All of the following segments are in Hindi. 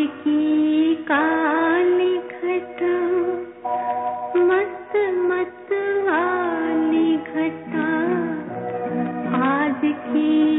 की कान घटा मत मत वाली घटा। आज की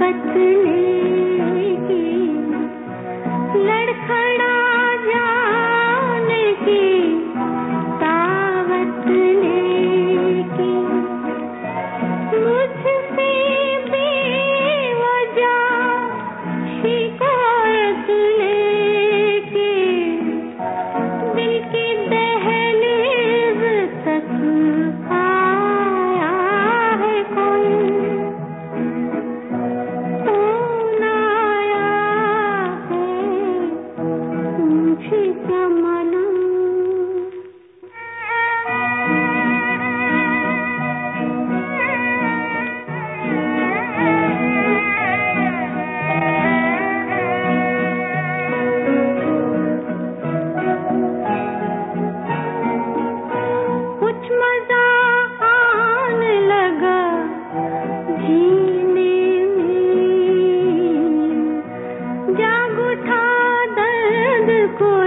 की